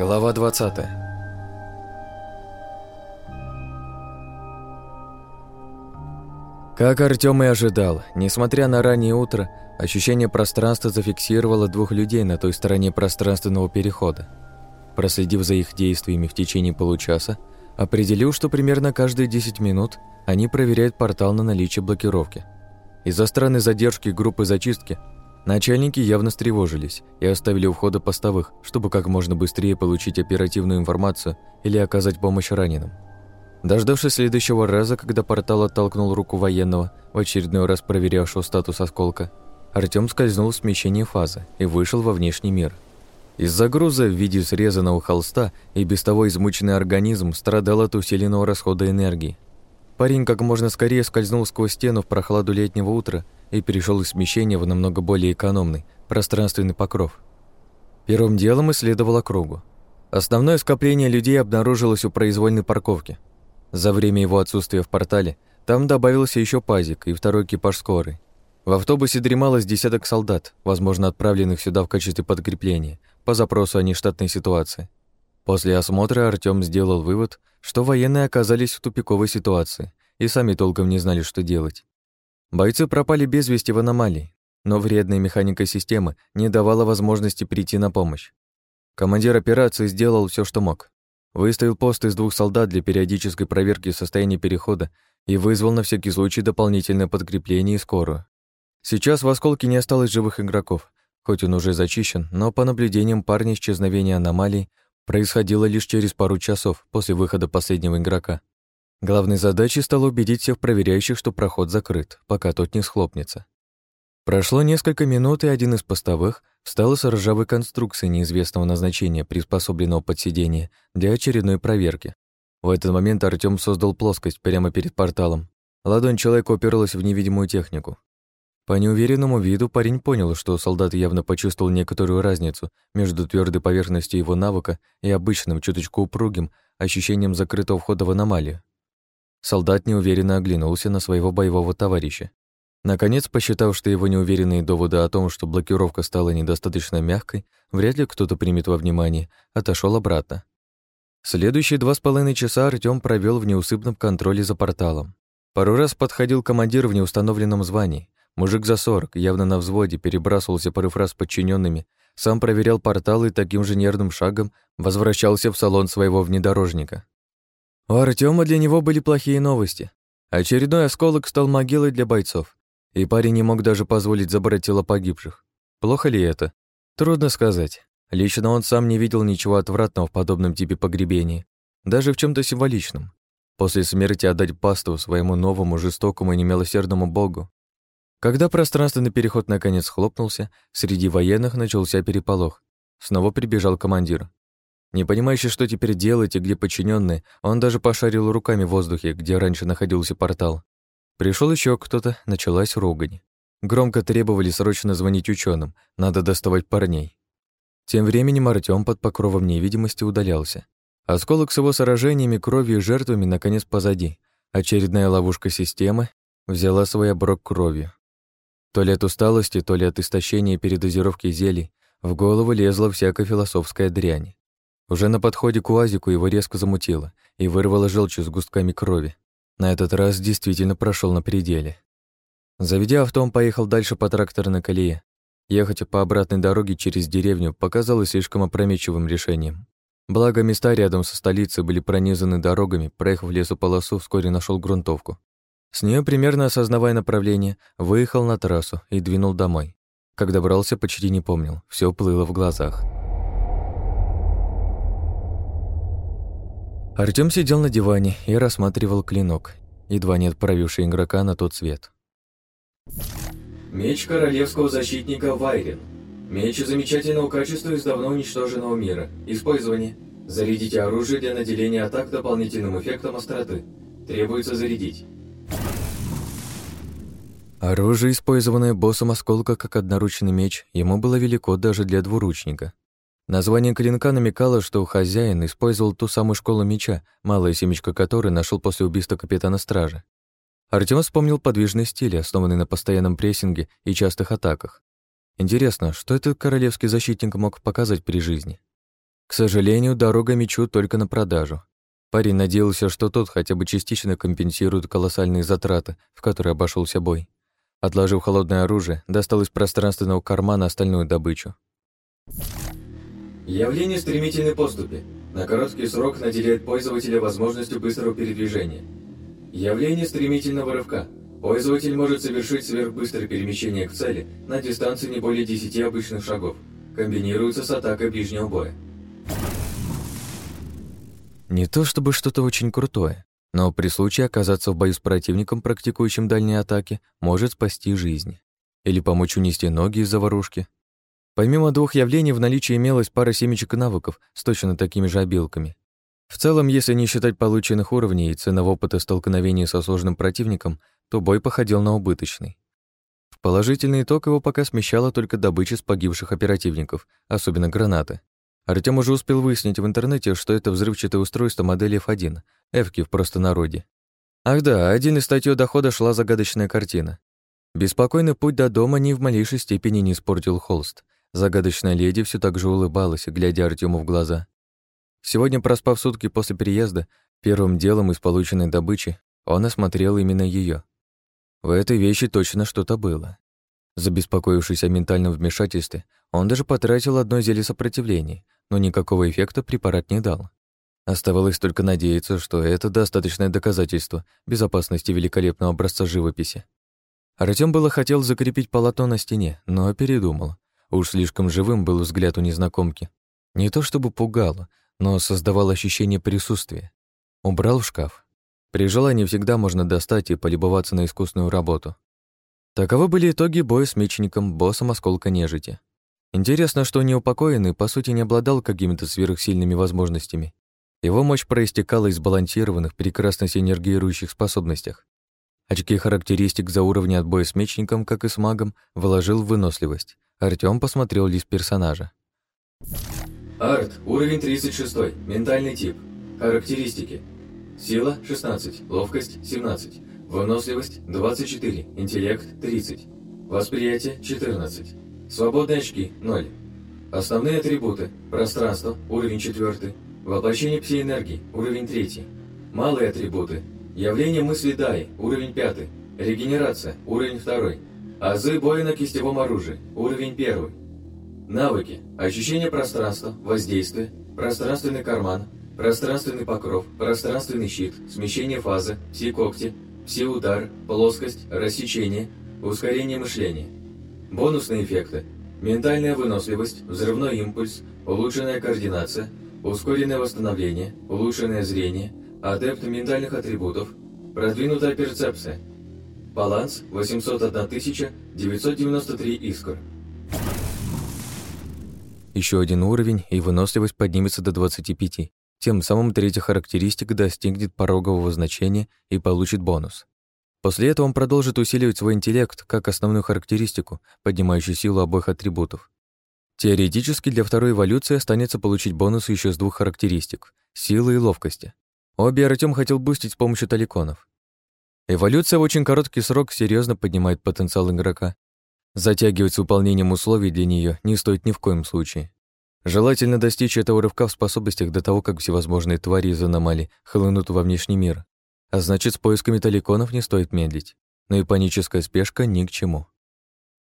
Глава 20 Как Артём и ожидал, несмотря на раннее утро, ощущение пространства зафиксировало двух людей на той стороне пространственного перехода. Проследив за их действиями в течение получаса, определил, что примерно каждые 10 минут они проверяют портал на наличие блокировки. Из-за странной задержки группы зачистки Начальники явно встревожились и оставили у входа постовых, чтобы как можно быстрее получить оперативную информацию или оказать помощь раненым. Дождавшись следующего раза, когда портал оттолкнул руку военного, в очередной раз проверявшего статус осколка, Артём скользнул в смещение фазы и вышел во внешний мир. Из-за груза в виде срезанного холста и без того измученный организм страдал от усиленного расхода энергии – Парень как можно скорее скользнул сквозь стену в прохладу летнего утра и перешел из смещения в намного более экономный, пространственный покров. Первым делом исследовал округу. Основное скопление людей обнаружилось у произвольной парковки. За время его отсутствия в портале там добавился еще пазик и второй экипаж скорой. В автобусе дремалось десяток солдат, возможно, отправленных сюда в качестве подкрепления, по запросу о нештатной ситуации – После осмотра Артём сделал вывод, что военные оказались в тупиковой ситуации и сами толком не знали, что делать. Бойцы пропали без вести в аномалии, но вредная механика системы не давала возможности прийти на помощь. Командир операции сделал все, что мог. Выставил пост из двух солдат для периодической проверки состояния перехода и вызвал на всякий случай дополнительное подкрепление и скорую. Сейчас в осколке не осталось живых игроков, хоть он уже зачищен, но по наблюдениям парня исчезновения аномалий происходило лишь через пару часов после выхода последнего игрока. Главной задачей стало убедить всех проверяющих, что проход закрыт, пока тот не схлопнется. Прошло несколько минут, и один из постовых встал с ржавой конструкцией неизвестного назначения, приспособленного под сиденье, для очередной проверки. В этот момент Артём создал плоскость прямо перед порталом. Ладонь человека уперлась в невидимую технику. По неуверенному виду парень понял, что солдат явно почувствовал некоторую разницу между твердой поверхностью его навыка и обычным, чуточку упругим, ощущением закрытого входа в аномалию. Солдат неуверенно оглянулся на своего боевого товарища. Наконец, посчитав, что его неуверенные доводы о том, что блокировка стала недостаточно мягкой, вряд ли кто-то примет во внимание, отошел обратно. Следующие два с половиной часа Артём провел в неусыпном контроле за порталом. Пару раз подходил командир в неустановленном звании, Мужик за 40, явно на взводе, перебрасывался порыв раз подчиненными, сам проверял портал и таким же нервным шагом возвращался в салон своего внедорожника. У Артема для него были плохие новости. Очередной осколок стал могилой для бойцов, и парень не мог даже позволить забрать тела погибших. Плохо ли это? Трудно сказать. Лично он сам не видел ничего отвратного в подобном типе погребения, даже в чем то символичном. После смерти отдать пасту своему новому жестокому и немилосердному богу когда пространственный переход наконец хлопнулся, среди военных начался переполох. Снова прибежал командир. Не понимающий, что теперь делать и где подчиненные, он даже пошарил руками в воздухе, где раньше находился портал. Пришел еще кто-то, началась ругань. Громко требовали срочно звонить ученым, надо доставать парней. Тем временем Артем под покровом невидимости удалялся. Осколок с его сражениями, кровью и жертвами наконец позади. Очередная ловушка системы взяла свой оброк кровью. То ли от усталости, то ли от истощения и передозировки зелий в голову лезла всякая философская дрянь. Уже на подходе к УАЗику его резко замутило и вырвало желчью с густками крови. На этот раз действительно прошел на пределе. Заведя авто, он поехал дальше по тракторной колее. Ехать по обратной дороге через деревню показалось слишком опрометчивым решением. Благо, места рядом со столицей были пронизаны дорогами, проехав лесополосу, вскоре нашел грунтовку. С нее примерно осознавая направление, выехал на трассу и двинул домой. Как добрался, почти не помнил, все плыло в глазах. Артем сидел на диване и рассматривал клинок, едва не отправивший игрока на тот свет. Меч королевского защитника Вайрен. Меч замечательного качества из давно уничтоженного мира. Использование. Зарядите оружие для наделения атак дополнительным эффектом остроты. Требуется зарядить. Оружие, использованное боссом осколка как одноручный меч, ему было велико даже для двуручника. Название клинка намекало, что хозяин использовал ту самую школу меча, малое семечко которой нашел после убийства капитана стражи. Артём вспомнил подвижный стиль, основанный на постоянном прессинге и частых атаках. Интересно, что этот королевский защитник мог показать при жизни? К сожалению, дорога мечу только на продажу. Парень надеялся, что тот хотя бы частично компенсирует колоссальные затраты, в которые обошелся бой. Отложив холодное оружие, достал из пространственного кармана остальную добычу. Явление стремительной поступи. На короткий срок наделяет пользователя возможностью быстрого передвижения. Явление стремительного рывка. Пользователь может совершить сверхбыстрое перемещение к цели на дистанции не более 10 обычных шагов. Комбинируется с атакой ближнего боя. Не то чтобы что-то очень крутое, но при случае оказаться в бою с противником, практикующим дальние атаки, может спасти жизнь. Или помочь унести ноги из заварушки. Помимо двух явлений в наличии имелась пара семечек и навыков с точно такими же обилками. В целом, если не считать полученных уровней и ценного опыта столкновения со сложным противником, то бой походил на убыточный. В положительный итог его пока смещала только добыча с погибших оперативников, особенно гранаты. Артём уже успел выяснить в интернете, что это взрывчатое устройство модели F1, Эвки в простонародье. Ах да, один из статью дохода шла загадочная картина. Беспокойный путь до дома ни в малейшей степени не испортил холст. Загадочная леди всё так же улыбалась, глядя Артёму в глаза. Сегодня, проспав сутки после переезда, первым делом из полученной добычи он осмотрел именно её. В этой вещи точно что-то было. Забеспокоившись о ментальном вмешательстве, он даже потратил одно зелье сопротивления, но никакого эффекта препарат не дал. Оставалось только надеяться, что это достаточное доказательство безопасности великолепного образца живописи. Артём было хотел закрепить полотно на стене, но передумал. Уж слишком живым был взгляд у незнакомки. Не то чтобы пугало, но создавал ощущение присутствия. Убрал в шкаф. При желании всегда можно достать и полюбоваться на искусную работу. Таковы были итоги боя с мечником, боссом осколка нежити. Интересно, что неупокоенный, по сути, не обладал какими-то сверхсильными возможностями. Его мощь проистекала из балансированных, прекрасно синергирующих способностях. Очки характеристик за уровни отбоя с мечником, как и с магом, вложил в выносливость. Артём посмотрел лист персонажа. Арт, уровень 36, ментальный тип. Характеристики. Сила – 16, ловкость – 17, выносливость – 24, интеллект – 30, восприятие – 14, Свободные очки – 0. Основные атрибуты – пространство – уровень 4. Воплощение псиэнергии – уровень 3. Малые атрибуты – явление мысли дай, – уровень 5. Регенерация – уровень 2. Азы боя на кистевом оружии – уровень 1. Навыки – ощущение пространства, воздействие, пространственный карман, пространственный покров, пространственный щит, смещение фазы, пси-когти, пси-удар, плоскость, рассечение, ускорение мышления – Бонусные эффекты. Ментальная выносливость, взрывной импульс, улучшенная координация, ускоренное восстановление, улучшенное зрение, адепт ментальных атрибутов, продвинутая перцепция. Баланс 801 993 искр. Еще один уровень, и выносливость поднимется до 25. Тем самым третья характеристика достигнет порогового значения и получит бонус. После этого он продолжит усиливать свой интеллект как основную характеристику, поднимающую силу обоих атрибутов. Теоретически для второй эволюции останется получить бонус еще с двух характеристик — силы и ловкости. Обе Артем хотел бустить с помощью таликонов. Эволюция в очень короткий срок серьезно поднимает потенциал игрока. Затягивать с выполнением условий для нее не стоит ни в коем случае. Желательно достичь этого рывка в способностях до того, как всевозможные твари из аномалий хлынут во внешний мир. А значит, с поисками таликонов не стоит медлить. Но и паническая спешка ни к чему.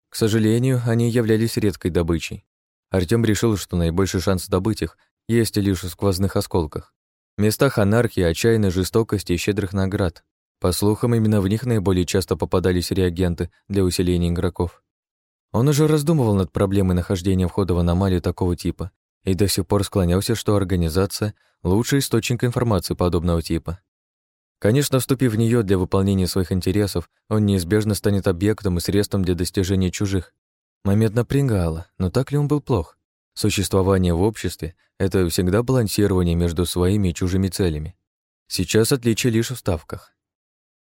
К сожалению, они являлись редкой добычей. Артём решил, что наибольший шанс добыть их есть лишь в сквозных осколках. Местах анархии, отчаянной жестокости и щедрых наград. По слухам, именно в них наиболее часто попадались реагенты для усиления игроков. Он уже раздумывал над проблемой нахождения входа в аномалию такого типа и до сих пор склонялся, что организация – лучший источник информации подобного типа. Конечно, вступив в нее для выполнения своих интересов, он неизбежно станет объектом и средством для достижения чужих. Момент напрягало, но так ли он был плох? Существование в обществе — это всегда балансирование между своими и чужими целями. Сейчас отличие лишь в ставках.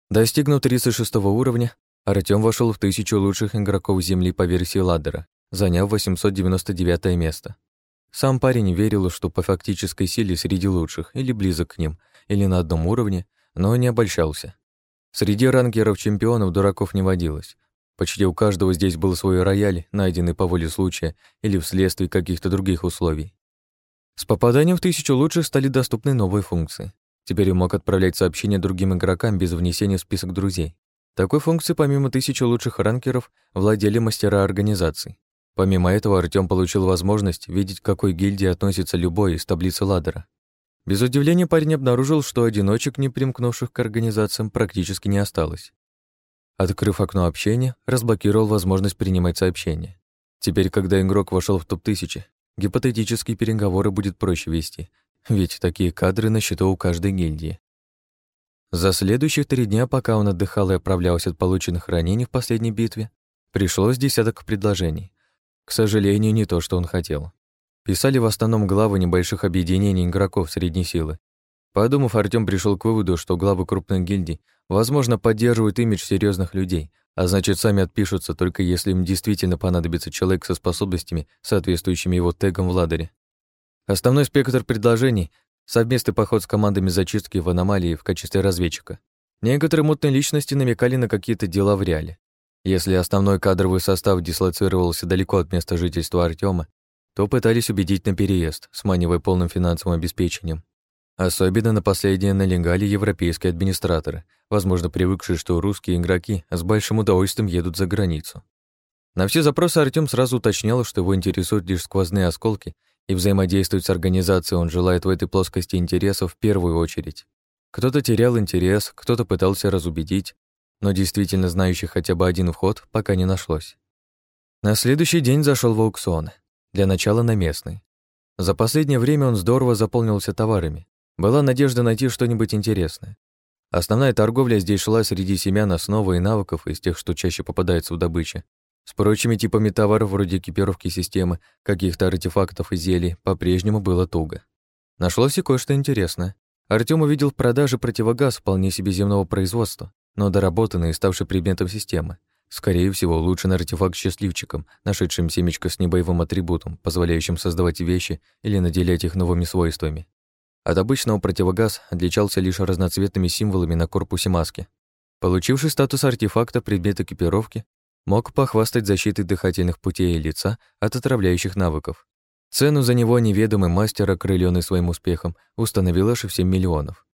Достигнув 36 уровня, Артём вошел в тысячу лучших игроков Земли по версии Ладдера, заняв 899 место. Сам парень верил, что по фактической силе среди лучших, или близок к ним, или на одном уровне, но не обольщался. Среди рангеров чемпионов дураков не водилось. Почти у каждого здесь был свой рояль, найденный по воле случая или вследствие каких-то других условий. С попаданием в тысячу лучших стали доступны новые функции. Теперь он мог отправлять сообщения другим игрокам без внесения в список друзей. Такой функции, помимо тысячи лучших ранкеров, владели мастера организаций. Помимо этого, Артём получил возможность видеть, к какой гильдии относится любой из таблицы ладера. Без удивления парень обнаружил, что одиночек, не примкнувших к организациям, практически не осталось. Открыв окно общения, разблокировал возможность принимать сообщения. Теперь, когда игрок вошел в топ-1000, гипотетические переговоры будет проще вести, ведь такие кадры на счету у каждой гильдии. За следующих три дня, пока он отдыхал и оправлялся от полученных ранений в последней битве, пришлось десяток предложений. К сожалению, не то, что он хотел. Писали в основном главы небольших объединений игроков средней силы. Подумав, Артём пришел к выводу, что главы крупных гильдий, возможно, поддерживают имидж серьезных людей, а значит, сами отпишутся, только если им действительно понадобится человек со способностями, соответствующими его тегам в ладере. Основной спектр предложений — совместный поход с командами зачистки в аномалии в качестве разведчика. Некоторые мутные личности намекали на какие-то дела в реале. Если основной кадровый состав дислоцировался далеко от места жительства Артёма, то пытались убедить на переезд, сманивая полным финансовым обеспечением. Особенно на последнее налегали европейские администраторы, возможно, привыкшие, что русские игроки с большим удовольствием едут за границу. На все запросы Артём сразу уточнял, что его интересуют лишь сквозные осколки, и взаимодействовать с организацией он желает в этой плоскости интересов в первую очередь. Кто-то терял интерес, кто-то пытался разубедить, но действительно знающих хотя бы один вход пока не нашлось. На следующий день зашел в аукционы для начала на местный. За последнее время он здорово заполнился товарами. Была надежда найти что-нибудь интересное. Основная торговля здесь шла среди семян основы и навыков из тех, что чаще попадается в добыче, с прочими типами товаров вроде экипировки системы, каких-то артефактов и зелий, по-прежнему было туго. Нашлось и кое-что интересное. Артём увидел в продаже противогаз вполне себе земного производства, но доработанный и ставший предметом системы. Скорее всего, лучше нарыть факт счастливчиком, нашедшим семечко с небоевым атрибутом, позволяющим создавать вещи или наделять их новыми свойствами. От обычного противогаз отличался лишь разноцветными символами на корпусе маски. Получивший статус артефакта предмет экипировки мог похвастать защитой дыхательных путей и лица от отравляющих навыков. Цену за него неведомый мастер, окрыленный своим успехом, установил аж в 7 миллионов.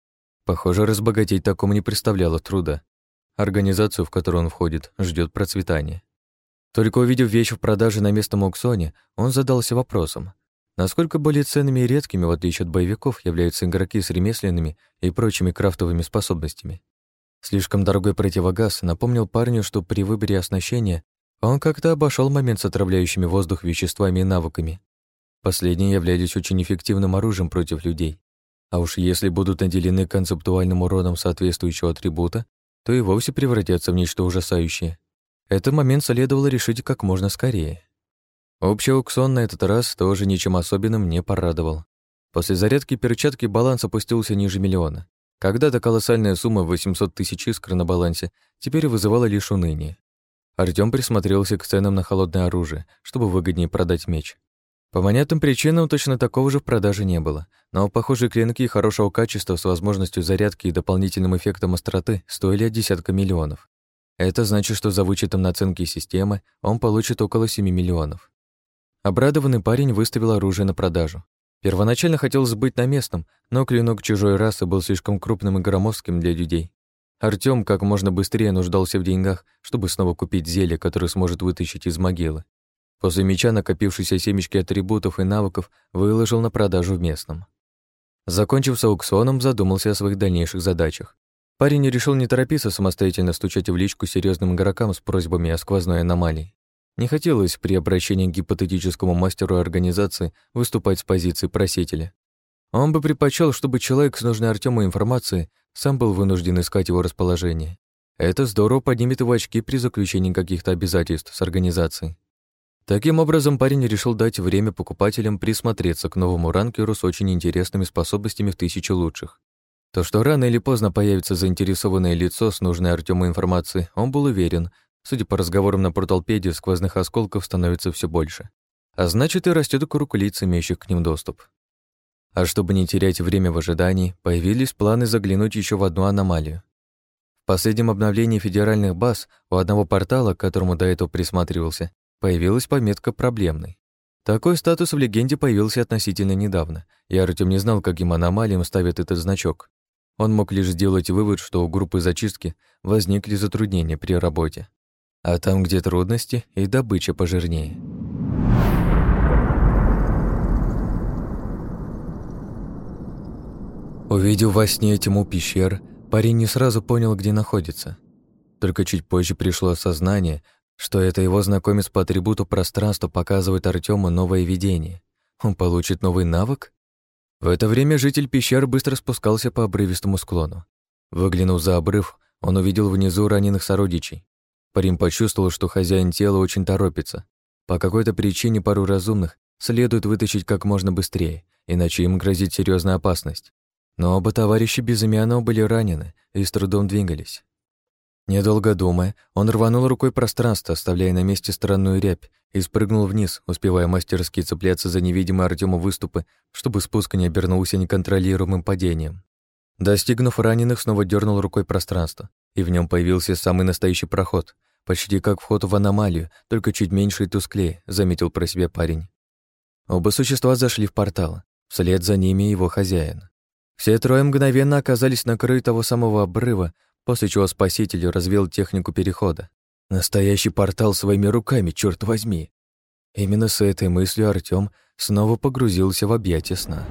Похоже, разбогатеть такому не представляло труда организацию, в которую он входит, ждет процветание. Только увидев вещь в продаже на местном аукционе, он задался вопросом, насколько более ценными и редкими, в отличие от боевиков, являются игроки с ремесленными и прочими крафтовыми способностями. Слишком дорогой противогаз напомнил парню, что при выборе оснащения он как-то обошел момент с отравляющими воздух веществами и навыками. Последние являлись очень эффективным оружием против людей. А уж если будут наделены концептуальным уроном соответствующего атрибута, то и вовсе превратятся в нечто ужасающее. Этот момент следовало решить как можно скорее. Общий уксон на этот раз тоже ничем особенным не порадовал. После зарядки перчатки баланс опустился ниже миллиона. Когда-то колоссальная сумма 800 тысяч искр на балансе теперь вызывала лишь уныние. Артём присмотрелся к ценам на холодное оружие, чтобы выгоднее продать меч. По понятным причинам точно такого же в продаже не было, но похожие клинки хорошего качества с возможностью зарядки и дополнительным эффектом остроты стоили от десятка миллионов. Это значит, что за вычетом наценки системы он получит около 7 миллионов. Обрадованный парень выставил оружие на продажу. Первоначально хотел сбыть на местном, но клинок чужой расы был слишком крупным и громоздким для людей. Артём как можно быстрее нуждался в деньгах, чтобы снова купить зелье, которое сможет вытащить из могилы. После меча накопившиеся семечки атрибутов и навыков выложил на продажу в местном. Закончив с аукционом, задумался о своих дальнейших задачах. Парень решил не торопиться самостоятельно стучать в личку серьезным игрокам с просьбами о сквозной аномалии. Не хотелось при обращении к гипотетическому мастеру организации выступать с позиции просителя. Он бы предпочел, чтобы человек с нужной Артему информацией сам был вынужден искать его расположение. Это здорово поднимет его очки при заключении каких-то обязательств с организацией. Таким образом, парень решил дать время покупателям присмотреться к новому ранкеру с очень интересными способностями в тысячи лучших. То, что рано или поздно появится заинтересованное лицо с нужной Артему информацией, он был уверен. Судя по разговорам на порталпедии, сквозных осколков становится все больше. А значит, и растет круг лиц, имеющих к ним доступ. А чтобы не терять время в ожидании, появились планы заглянуть еще в одну аномалию. В последнем обновлении федеральных баз у одного портала, к которому до этого присматривался, Появилась пометка «проблемный». Такой статус в легенде появился относительно недавно, и Артём не знал, каким аномалиям ставят этот значок. Он мог лишь сделать вывод, что у группы зачистки возникли затруднения при работе. А там, где трудности, и добыча пожирнее. Увидев во сне тьму пещер, парень не сразу понял, где находится. Только чуть позже пришло осознание, что это его знакомец по атрибуту пространства показывает Артёму новое видение. Он получит новый навык? В это время житель пещер быстро спускался по обрывистому склону. Выглянув за обрыв, он увидел внизу раненых сородичей. Парим почувствовал, что хозяин тела очень торопится. По какой-то причине пару разумных следует вытащить как можно быстрее, иначе им грозит серьезная опасность. Но оба товарища Безымянного были ранены и с трудом двигались. Недолго думая, он рванул рукой пространство, оставляя на месте странную рябь, и спрыгнул вниз, успевая мастерски цепляться за невидимые Артёму выступы, чтобы спуск не обернулся неконтролируемым падением. Достигнув раненых, снова дернул рукой пространство, и в нем появился самый настоящий проход, почти как вход в аномалию, только чуть меньше и тусклее, заметил про себя парень. Оба существа зашли в портал, вслед за ними его хозяин. Все трое мгновенно оказались на краю того самого обрыва, после чего спаситель развил технику перехода. Настоящий портал своими руками, черт возьми. Именно с этой мыслью Артём снова погрузился в объятия сна.